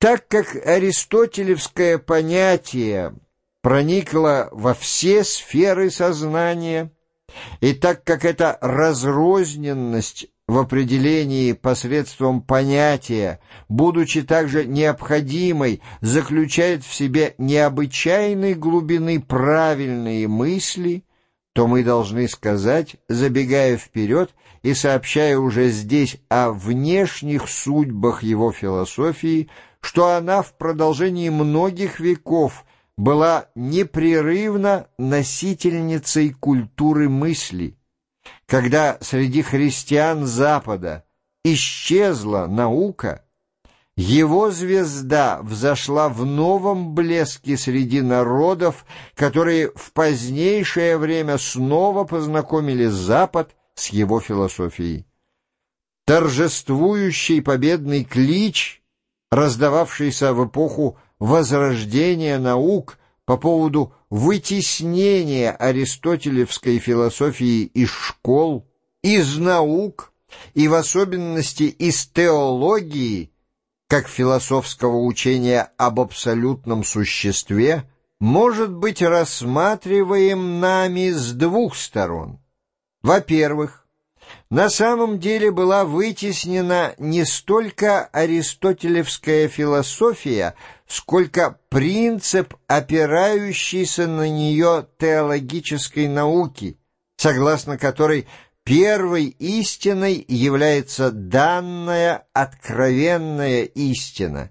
Так как аристотелевское понятие проникло во все сферы сознания, и так как эта разрозненность в определении посредством понятия, будучи также необходимой, заключает в себе необычайной глубины правильные мысли, то мы должны сказать, забегая вперед и сообщая уже здесь о внешних судьбах его философии, что она в продолжении многих веков была непрерывно носительницей культуры мысли, когда среди христиан Запада исчезла наука, его звезда взошла в новом блеске среди народов, которые в позднейшее время снова познакомили Запад с его философией. Торжествующий победный клич, раздававшийся в эпоху возрождения наук по поводу вытеснения аристотелевской философии из школ, из наук и в особенности из теологии, как философского учения об абсолютном существе, может быть рассматриваем нами с двух сторон. Во-первых, на самом деле была вытеснена не столько аристотелевская философия, сколько принцип, опирающийся на нее теологической науки, согласно которой первой истиной является данная откровенная истина,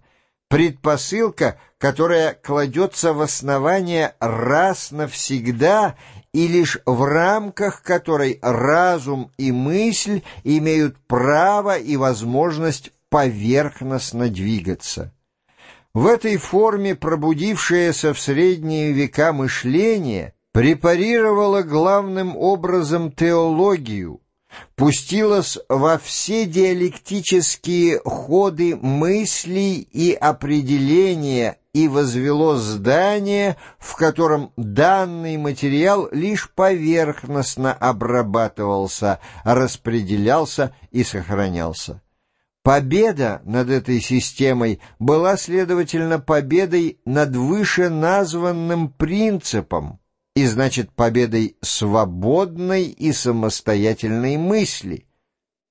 предпосылка, которая кладется в основание раз навсегда и лишь в рамках которой разум и мысль имеют право и возможность поверхностно двигаться. В этой форме пробудившееся в средние века мышление препарировало главным образом теологию, пустилось во все диалектические ходы мыслей и определения и возвело здание, в котором данный материал лишь поверхностно обрабатывался, распределялся и сохранялся. Победа над этой системой была, следовательно, победой над вышеназванным принципом, и значит победой свободной и самостоятельной мысли.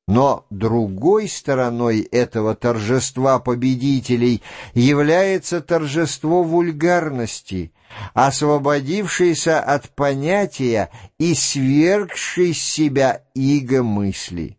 Но другой стороной этого торжества победителей является торжество вульгарности, освободившейся от понятия и свергшей с себя иго мысли.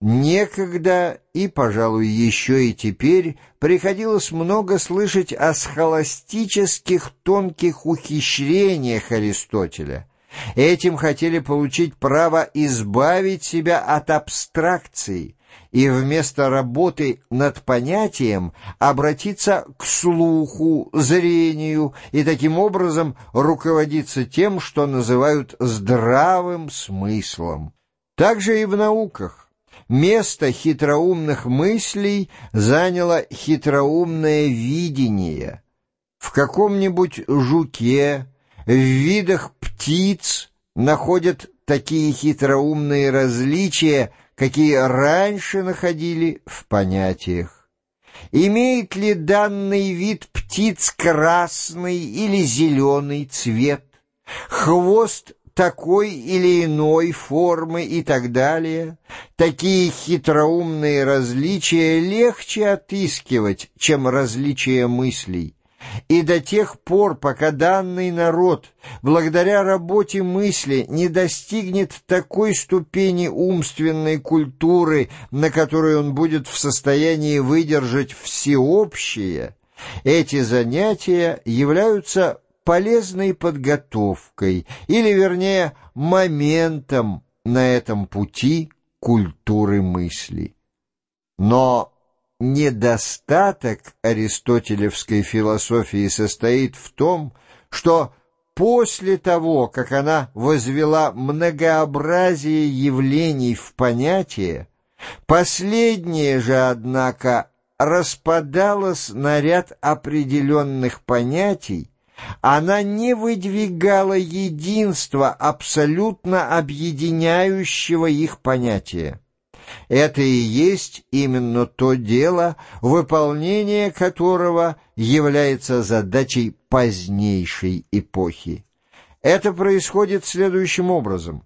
Некогда и, пожалуй, еще и теперь приходилось много слышать о схоластических тонких ухищрениях Аристотеля. Этим хотели получить право избавить себя от абстракции и вместо работы над понятием обратиться к слуху, зрению и таким образом руководиться тем, что называют здравым смыслом. Также и в науках. Место хитроумных мыслей заняло хитроумное видение. В каком-нибудь жуке, в видах птиц находят такие хитроумные различия, какие раньше находили в понятиях. Имеет ли данный вид птиц красный или зеленый цвет? Хвост такой или иной формы и так далее, такие хитроумные различия легче отыскивать, чем различия мыслей. И до тех пор, пока данный народ, благодаря работе мысли, не достигнет такой ступени умственной культуры, на которой он будет в состоянии выдержать всеобщее, эти занятия являются полезной подготовкой, или, вернее, моментом на этом пути культуры мысли. Но недостаток аристотелевской философии состоит в том, что после того, как она возвела многообразие явлений в понятие, последнее же, однако, распадалось на ряд определенных понятий, она не выдвигала единства, абсолютно объединяющего их понятия. Это и есть именно то дело, выполнение которого является задачей позднейшей эпохи. Это происходит следующим образом.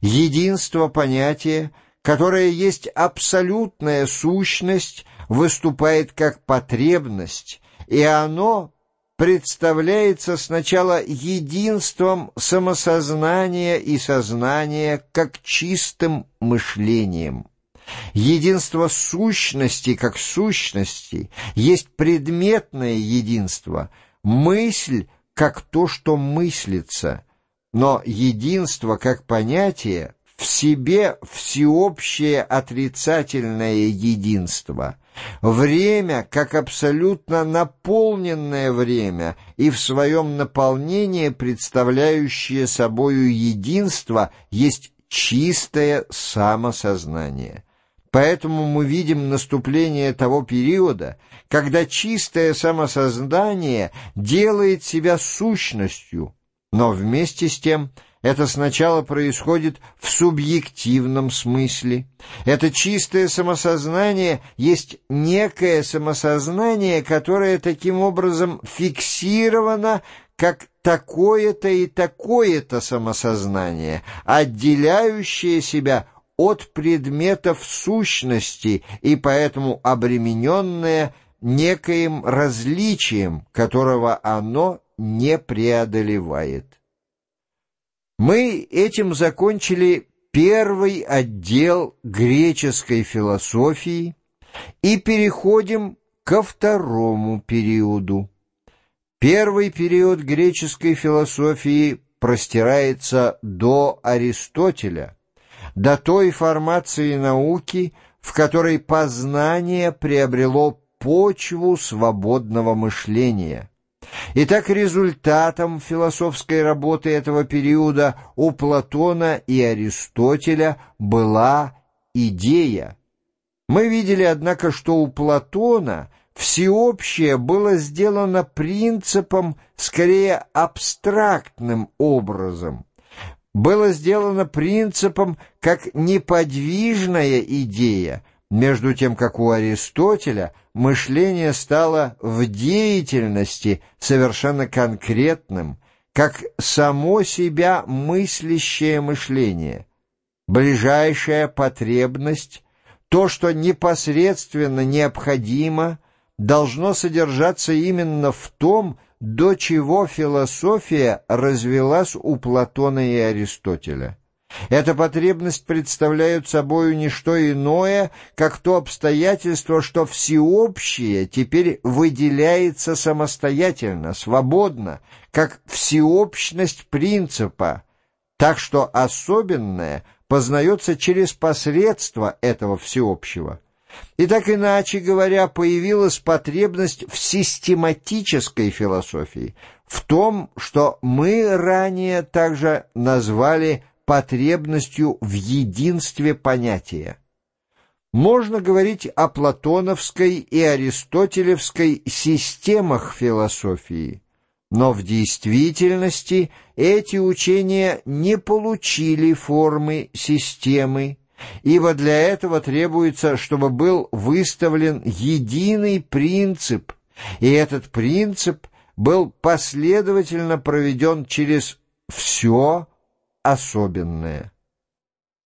Единство понятия, которое есть абсолютная сущность, выступает как потребность, и оно представляется сначала единством самосознания и сознания как чистым мышлением. Единство сущности как сущности есть предметное единство, мысль как то, что мыслится, но единство как понятие в себе всеобщее отрицательное единство, время как абсолютно наполненное время и в своем наполнении представляющее собою единство есть чистое самосознание. Поэтому мы видим наступление того периода, когда чистое самосознание делает себя сущностью, но вместе с тем – это сначала происходит в субъективном смысле. Это чистое самосознание есть некое самосознание, которое таким образом фиксировано как такое-то и такое-то самосознание, отделяющее себя от предметов сущности и поэтому обремененное некоим различием, которого оно не преодолевает. Мы этим закончили первый отдел греческой философии и переходим ко второму периоду. Первый период греческой философии простирается до Аристотеля, до той формации науки, в которой познание приобрело почву свободного мышления. Итак, результатом философской работы этого периода у Платона и Аристотеля была идея. Мы видели, однако, что у Платона всеобщее было сделано принципом, скорее абстрактным образом. Было сделано принципом как неподвижная идея, между тем, как у Аристотеля мышление стало в деятельности совершенно конкретным, как само себя мыслящее мышление. Ближайшая потребность, то, что непосредственно необходимо, должно содержаться именно в том, до чего философия развелась у Платона и Аристотеля. Эта потребность представляет собою не что иное, как то обстоятельство, что всеобщее теперь выделяется самостоятельно, свободно, как всеобщность принципа, так что особенное познается через посредство этого всеобщего. И так иначе говоря, появилась потребность в систематической философии, в том, что мы ранее также назвали потребностью в единстве понятия. Можно говорить о платоновской и аристотелевской системах философии, но в действительности эти учения не получили формы системы, ибо для этого требуется, чтобы был выставлен единый принцип, и этот принцип был последовательно проведен через все особенное.